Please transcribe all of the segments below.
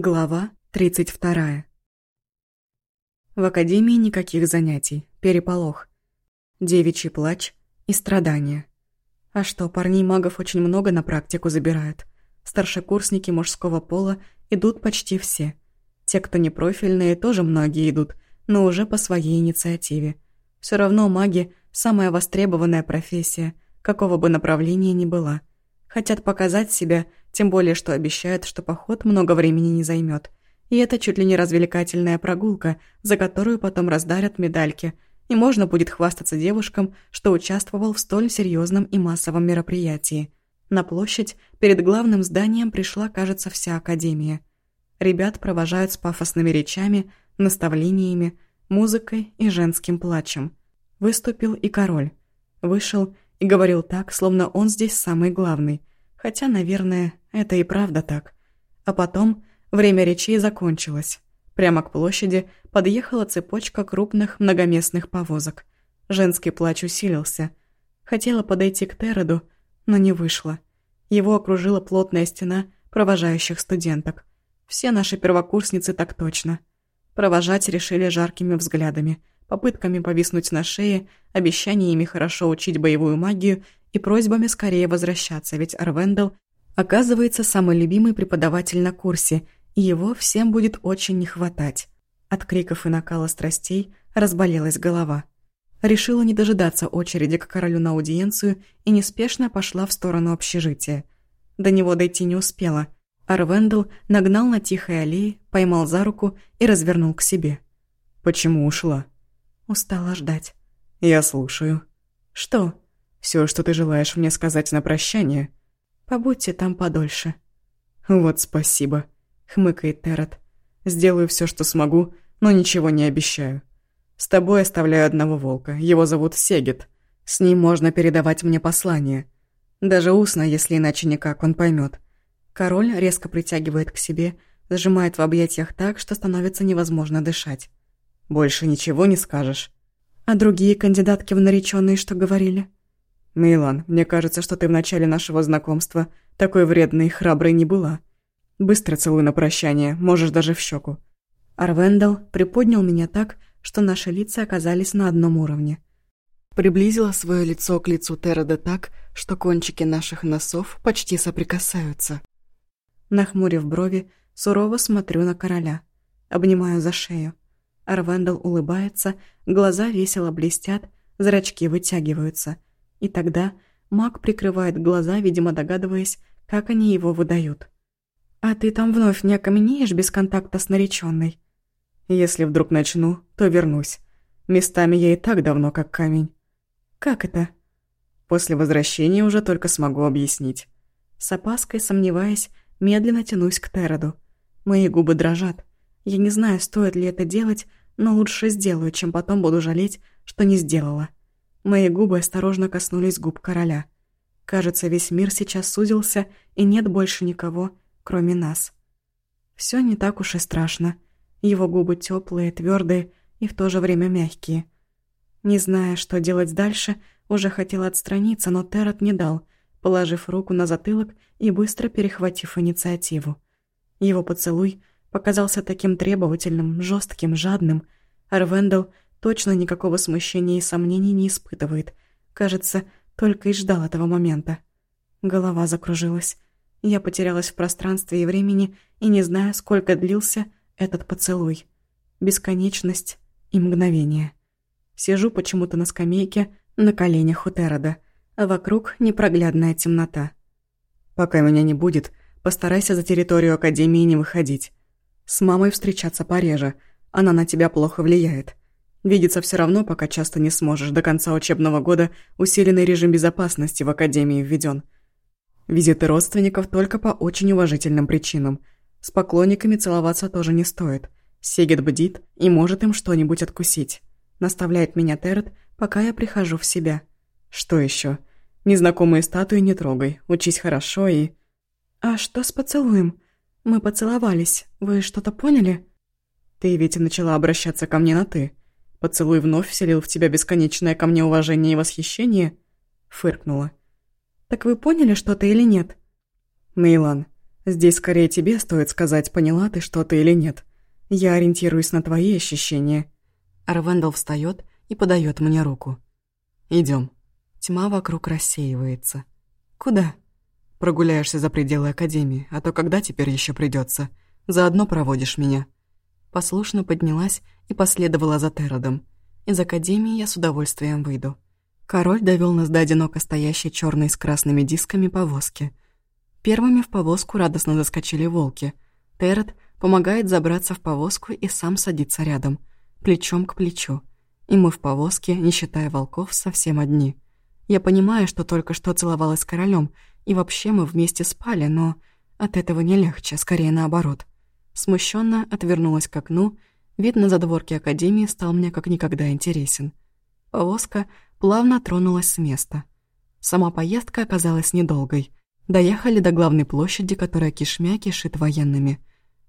Глава 32. В академии никаких занятий, переполох. Девичий плач и страдания. А что, парней-магов очень много на практику забирают. Старшекурсники мужского пола идут почти все. Те, кто не профильные, тоже многие идут, но уже по своей инициативе. Все равно маги – самая востребованная профессия, какого бы направления ни была. Хотят показать себя – тем более, что обещают, что поход много времени не займет. И это чуть ли не развлекательная прогулка, за которую потом раздарят медальки. И можно будет хвастаться девушкам, что участвовал в столь серьезном и массовом мероприятии. На площадь перед главным зданием пришла, кажется, вся академия. Ребят провожают с пафосными речами, наставлениями, музыкой и женским плачем. Выступил и король. Вышел и говорил так, словно он здесь самый главный. Хотя, наверное, это и правда так. А потом время речей закончилось. Прямо к площади подъехала цепочка крупных многоместных повозок. Женский плач усилился. Хотела подойти к Тереду, но не вышло. Его окружила плотная стена провожающих студенток. Все наши первокурсницы так точно. Провожать решили жаркими взглядами, попытками повиснуть на шее, обещаниями хорошо учить боевую магию и просьбами скорее возвращаться, ведь Арвендел оказывается самый любимый преподаватель на курсе, и его всем будет очень не хватать. От криков и накала страстей разболелась голова. Решила не дожидаться очереди к королю на аудиенцию и неспешно пошла в сторону общежития. До него дойти не успела. Арвендел нагнал на тихой аллее, поймал за руку и развернул к себе. «Почему ушла?» Устала ждать. «Я слушаю». «Что?» Все, что ты желаешь мне сказать на прощание?» «Побудьте там подольше». «Вот спасибо», — хмыкает Террет. «Сделаю все, что смогу, но ничего не обещаю. С тобой оставляю одного волка, его зовут Сегет. С ним можно передавать мне послание. Даже устно, если иначе никак, он поймет. Король резко притягивает к себе, зажимает в объятиях так, что становится невозможно дышать. «Больше ничего не скажешь?» «А другие кандидатки в наречённые что говорили?» «Мейлан, мне кажется, что ты в начале нашего знакомства такой вредной и храброй не была. Быстро целуй на прощание, можешь даже в щеку. Арвендел приподнял меня так, что наши лица оказались на одном уровне. Приблизила свое лицо к лицу Терода так, что кончики наших носов почти соприкасаются. Нахмурив брови, сурово смотрю на короля. Обнимаю за шею. Арвендел улыбается, глаза весело блестят, зрачки вытягиваются — и тогда маг прикрывает глаза, видимо догадываясь, как они его выдают. «А ты там вновь не окаменеешь без контакта с нареченной?» «Если вдруг начну, то вернусь. Местами я и так давно как камень». «Как это?» «После возвращения уже только смогу объяснить». С опаской, сомневаясь, медленно тянусь к Тероду. Мои губы дрожат. Я не знаю, стоит ли это делать, но лучше сделаю, чем потом буду жалеть, что не сделала. Мои губы осторожно коснулись губ короля. Кажется, весь мир сейчас сузился, и нет больше никого, кроме нас. Все не так уж и страшно. Его губы теплые, твердые и в то же время мягкие. Не зная, что делать дальше, уже хотела отстраниться, но Террет не дал, положив руку на затылок и быстро перехватив инициативу. Его поцелуй показался таким требовательным, жестким, жадным. Арвендел точно никакого смущения и сомнений не испытывает. Кажется, только и ждал этого момента. Голова закружилась. Я потерялась в пространстве и времени и не знаю, сколько длился этот поцелуй. Бесконечность и мгновение. Сижу почему-то на скамейке на коленях у Терода, а вокруг непроглядная темнота. «Пока меня не будет, постарайся за территорию Академии не выходить. С мамой встречаться пореже, она на тебя плохо влияет. Видеться все равно, пока часто не сможешь. До конца учебного года усиленный режим безопасности в Академии введен. Визиты родственников только по очень уважительным причинам. С поклонниками целоваться тоже не стоит. Сегет бдит и может им что-нибудь откусить. Наставляет меня Терет, пока я прихожу в себя. Что еще? Незнакомые статуи не трогай, учись хорошо и... «А что с поцелуем? Мы поцеловались. Вы что-то поняли?» «Ты ведь начала обращаться ко мне на «ты». Поцелуй вновь вселил в тебя бесконечное ко мне уважение и восхищение?» Фыркнула. «Так вы поняли что-то или нет?» «Мейлан, Здесь скорее тебе стоит сказать, поняла ты что-то или нет. Я ориентируюсь на твои ощущения». Арвендел встает и подает мне руку. Идем. Тьма вокруг рассеивается. «Куда?» «Прогуляешься за пределы Академии, а то когда теперь еще придется? Заодно проводишь меня». Послушно поднялась и последовала за Теродом. Из Академии я с удовольствием выйду. Король довел нас до одиноко стоящей черной с красными дисками повозки. Первыми в повозку радостно заскочили волки. Терод помогает забраться в повозку и сам садится рядом, плечом к плечу. И мы в повозке, не считая волков, совсем одни. Я понимаю, что только что целовалась с королем, и вообще мы вместе спали, но от этого не легче, скорее наоборот. Смущенно отвернулась к окну, вид на задворки Академии стал мне как никогда интересен. Повозка плавно тронулась с места. Сама поездка оказалась недолгой. Доехали до главной площади, которая кишмя кишит военными.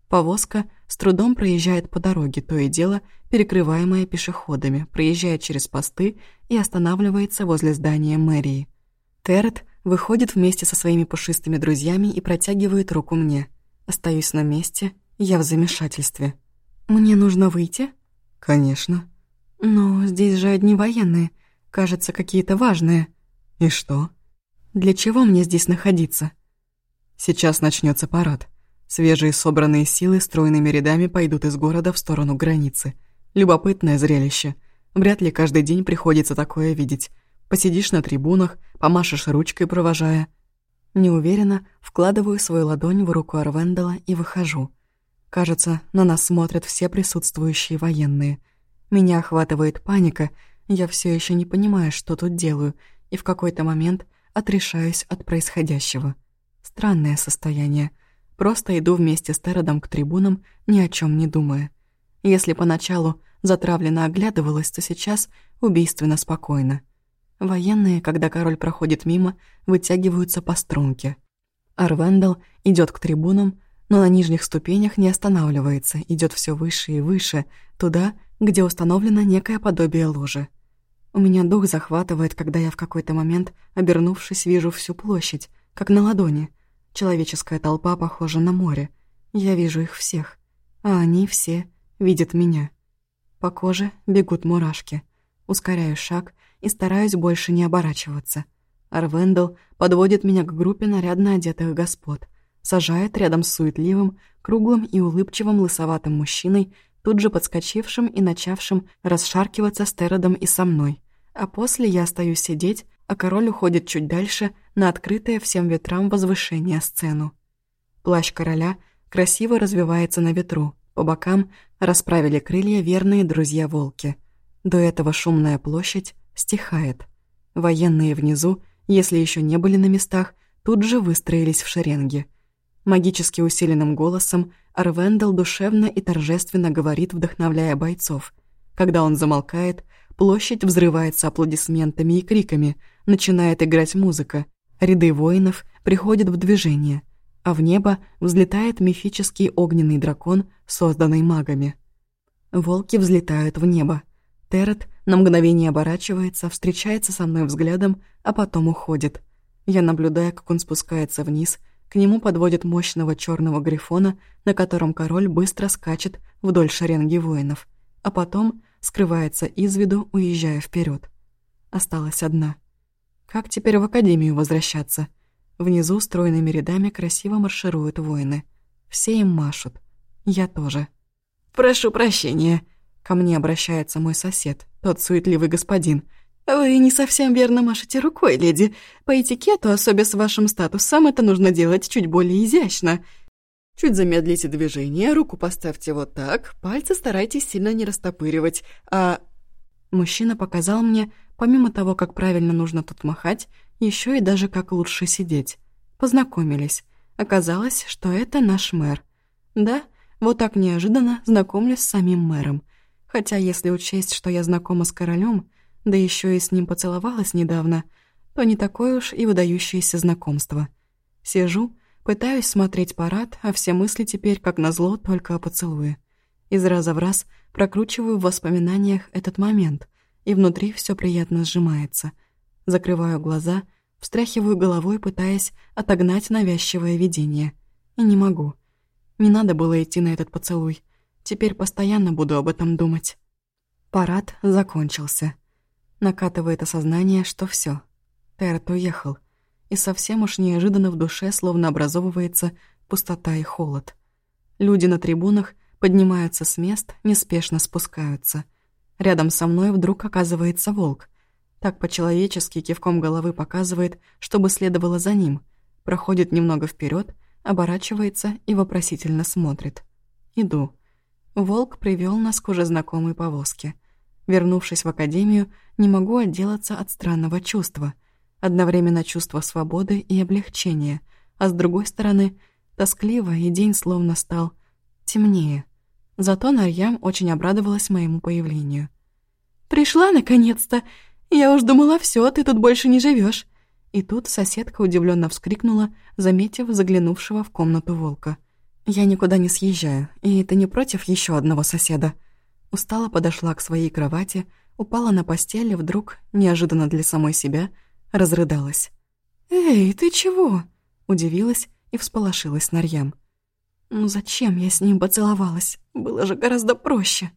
Повозка с трудом проезжает по дороге, то и дело перекрываемая пешеходами, проезжает через посты и останавливается возле здания мэрии. Террет выходит вместе со своими пушистыми друзьями и протягивает руку мне. Остаюсь на месте, я в замешательстве. «Мне нужно выйти?» «Конечно». «Но здесь же одни военные, кажется, какие-то важные». «И что?» «Для чего мне здесь находиться?» «Сейчас начнется парад». Свежие собранные силы стройными рядами пойдут из города в сторону границы. Любопытное зрелище. Вряд ли каждый день приходится такое видеть. Посидишь на трибунах, помашешь ручкой, провожая. Неуверенно вкладываю свою ладонь в руку Арвендела и выхожу. Кажется, на нас смотрят все присутствующие военные. Меня охватывает паника, я все еще не понимаю, что тут делаю, и в какой-то момент отрешаюсь от происходящего. Странное состояние. Просто иду вместе с Теродом к трибунам, ни о чем не думая. Если поначалу затравленно оглядывалась, то сейчас убийственно спокойно. Военные, когда король проходит мимо, вытягиваются по струнке. Арвендел идет к трибунам, но на нижних ступенях не останавливается, идет все выше и выше, туда, где установлено некое подобие ложи. У меня дух захватывает, когда я в какой-то момент, обернувшись, вижу всю площадь, как на ладони — Человеческая толпа похожа на море. Я вижу их всех, а они все видят меня. По коже бегут мурашки. Ускоряю шаг и стараюсь больше не оборачиваться. Арвендел подводит меня к группе нарядно одетых господ, сажает рядом с суетливым, круглым и улыбчивым лысоватым мужчиной, тут же подскочившим и начавшим расшаркиваться с Теродом и со мной. А после я остаюсь сидеть, а король уходит чуть дальше на открытое всем ветрам возвышение сцену. Плащ короля красиво развивается на ветру, по бокам расправили крылья верные друзья-волки. До этого шумная площадь стихает. Военные внизу, если еще не были на местах, тут же выстроились в шеренге. Магически усиленным голосом Арвендел душевно и торжественно говорит, вдохновляя бойцов. Когда он замолкает, площадь взрывается аплодисментами и криками – начинает играть музыка, ряды воинов приходят в движение, а в небо взлетает мифический огненный дракон, созданный магами. Волки взлетают в небо. Террет на мгновение оборачивается, встречается со мной взглядом, а потом уходит. Я наблюдаю, как он спускается вниз, к нему подводят мощного черного грифона, на котором король быстро скачет вдоль шеренги воинов, а потом скрывается из виду, уезжая вперед. Осталась одна — как теперь в академию возвращаться? Внизу стройными рядами красиво маршируют воины. Все им машут. Я тоже. «Прошу прощения», — ко мне обращается мой сосед, тот суетливый господин. «Вы не совсем верно машете рукой, леди. По этикету, особенно с вашим статусом, это нужно делать чуть более изящно. Чуть замедлите движение, руку поставьте вот так, пальцы старайтесь сильно не растопыривать, а...» Мужчина показал мне Помимо того, как правильно нужно тут махать, еще и даже как лучше сидеть. Познакомились. Оказалось, что это наш мэр. Да, вот так неожиданно знакомлюсь с самим мэром. Хотя, если учесть, что я знакома с королем, да еще и с ним поцеловалась недавно, то не такое уж и выдающееся знакомство. Сижу, пытаюсь смотреть парад, а все мысли теперь, как назло, только о поцелуе. Из раза в раз прокручиваю в воспоминаниях этот момент — и внутри все приятно сжимается. Закрываю глаза, встряхиваю головой, пытаясь отогнать навязчивое видение. И не могу. Не надо было идти на этот поцелуй. Теперь постоянно буду об этом думать. Парад закончился. Накатывает осознание, что все. Террет уехал. И совсем уж неожиданно в душе словно образовывается пустота и холод. Люди на трибунах поднимаются с мест, неспешно спускаются. Рядом со мной вдруг оказывается волк. Так по-человечески кивком головы показывает, чтобы следовало за ним. Проходит немного вперед, оборачивается и вопросительно смотрит. Иду. Волк привел нас к уже знакомой повозке. Вернувшись в академию, не могу отделаться от странного чувства. Одновременно чувство свободы и облегчения, а с другой стороны, тоскливо, и день словно стал темнее. Зато Нарьям очень обрадовалась моему появлению. «Пришла, наконец-то! Я уж думала, все, ты тут больше не живешь. И тут соседка удивленно вскрикнула, заметив заглянувшего в комнату волка. «Я никуда не съезжаю, и ты не против еще одного соседа?» Устала подошла к своей кровати, упала на постель и вдруг, неожиданно для самой себя, разрыдалась. «Эй, ты чего?» Удивилась и всполошилась Нарьям. «Ну зачем я с ним поцеловалась? Было же гораздо проще».